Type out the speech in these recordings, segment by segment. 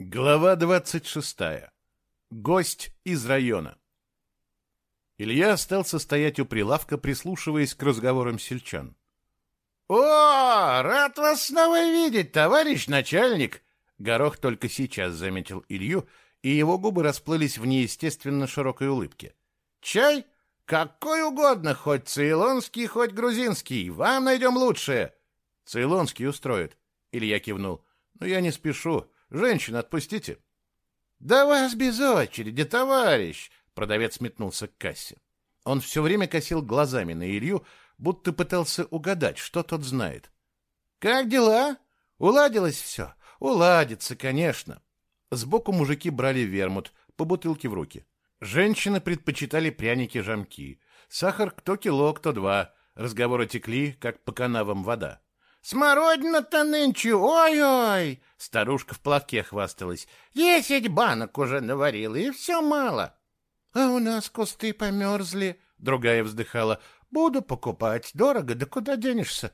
Глава 26. Гость из района. Илья остался стоять у прилавка, прислушиваясь к разговорам сельчан. «О, рад вас снова видеть, товарищ начальник!» Горох только сейчас заметил Илью, и его губы расплылись в неестественно широкой улыбке. «Чай? Какой угодно, хоть цейлонский, хоть грузинский. Вам найдем лучшее!» «Цейлонский устроит», — Илья кивнул. «Но я не спешу. Женщин отпустите. Да вас без очереди, товарищ, продавец метнулся к кассе. Он все время косил глазами на Илью, будто пытался угадать, что тот знает. Как дела? Уладилось все? Уладится, конечно. Сбоку мужики брали вермут по бутылке в руки. Женщины предпочитали пряники-жамки. Сахар кто кило, кто два. Разговоры текли, как по канавам вода. Смородина-то нынче, ой-ой! Старушка в платке хвасталась. Десять банок уже наварила, и все мало. А у нас кусты померзли, другая вздыхала. Буду покупать, дорого, да куда денешься?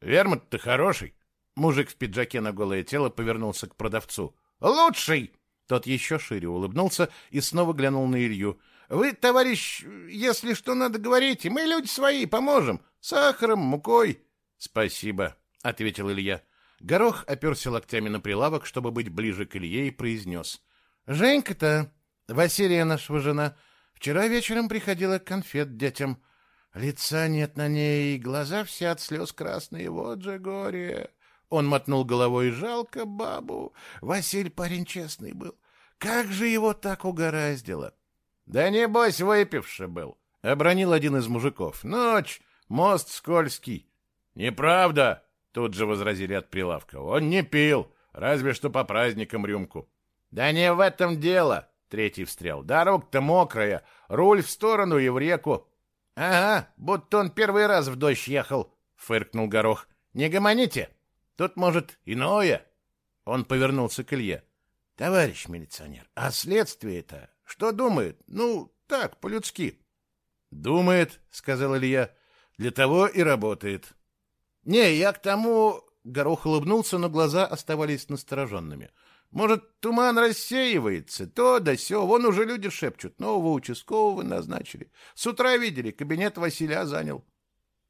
Вермут-то хороший. Мужик в пиджаке на голое тело повернулся к продавцу. Лучший! Тот еще шире улыбнулся и снова глянул на Илью. Вы, товарищ, если что надо, говорите, мы люди свои, поможем. Сахаром, мукой. Спасибо, — ответил Илья. Горох оперся локтями на прилавок, чтобы быть ближе к Илье, и произнес. — Женька-то, Василия нашего жена, вчера вечером приходила конфет детям. Лица нет на ней, глаза все от слез красные, вот же горе. Он мотнул головой, жалко бабу. Василь парень честный был. Как же его так угораздило? — Да небось выпивший был, — обронил один из мужиков. — Ночь, мост скользкий. — Неправда, Тут же возразили от прилавка. Он не пил, разве что по праздникам рюмку. Да не в этом дело, третий встрял. Дорога-то мокрая, руль в сторону и в реку. Ага, будто он первый раз в дождь ехал, фыркнул Горох. Не гомоните, тут, может, иное. Он повернулся к Илье. Товарищ милиционер, а следствие-то что думает? Ну, так, по-людски. Думает, сказал Илья, для того и работает. «Не, я к тому...» Горох улыбнулся, но глаза оставались настороженными. «Может, туман рассеивается? То да сё. Вон уже люди шепчут. Нового участкового назначили. С утра видели, кабинет Василия занял».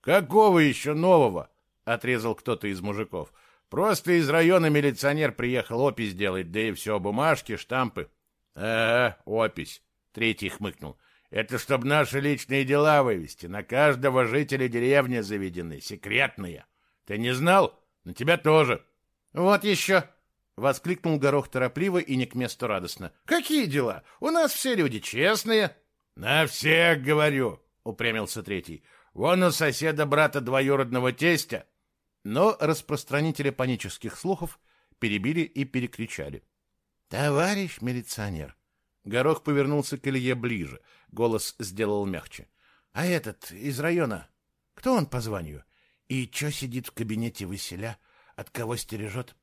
«Какого еще нового?» — отрезал кто-то из мужиков. «Просто из района милиционер приехал опись делать, да и все, бумажки, штампы». «Ага, опись», — третий хмыкнул. «Это чтоб наши личные дела вывести. На каждого жителя деревни заведены, секретные». Ты не знал? На тебя тоже. Вот еще. Воскликнул Горох торопливо и не к месту радостно. Какие дела? У нас все люди честные. На всех говорю, упрямился третий. Вон у соседа брата двоюродного тестя. Но распространители панических слухов перебили и перекричали. Товарищ милиционер. Горох повернулся к Илье ближе. Голос сделал мягче. А этот из района, кто он по званию? И чё сидит в кабинете Василя? От кого стережет?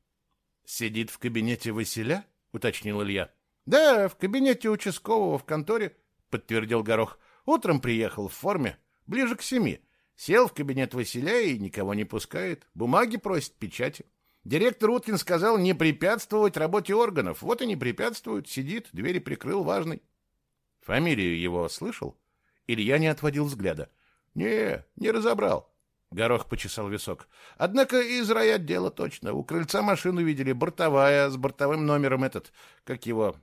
Сидит в кабинете Василя? Уточнил Илья. Да, в кабинете участкового в конторе, подтвердил Горох. Утром приехал в форме, ближе к семи. Сел в кабинет Василя и никого не пускает. Бумаги просит, печати. Директор Уткин сказал не препятствовать работе органов. Вот и не препятствуют. Сидит, двери прикрыл, важный. Фамилию его слышал? Илья не отводил взгляда. Не, не разобрал. Горох почесал висок. Однако из райотдела точно. У крыльца машину видели, бортовая, с бортовым номером этот, как его...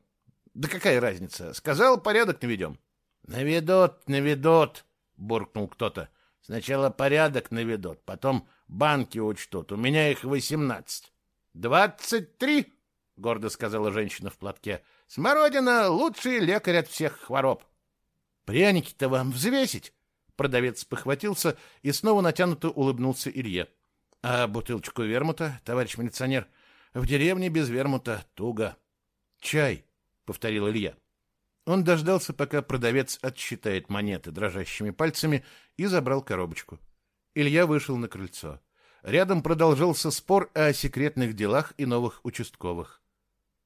Да какая разница? Сказал, порядок наведем. Наведут, наведут, буркнул кто-то. Сначала порядок наведут, потом банки учтут. У меня их восемнадцать. Двадцать три, гордо сказала женщина в платке. Смородина — лучший лекарь от всех хвороб. Пряники-то вам взвесить? Продавец похватился и снова натянуто улыбнулся Илье. — А бутылочку вермута, товарищ милиционер? В деревне без вермута туго. — Чай, — повторил Илья. Он дождался, пока продавец отсчитает монеты дрожащими пальцами, и забрал коробочку. Илья вышел на крыльцо. Рядом продолжался спор о секретных делах и новых участковых.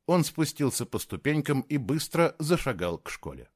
Он спустился по ступенькам и быстро зашагал к школе.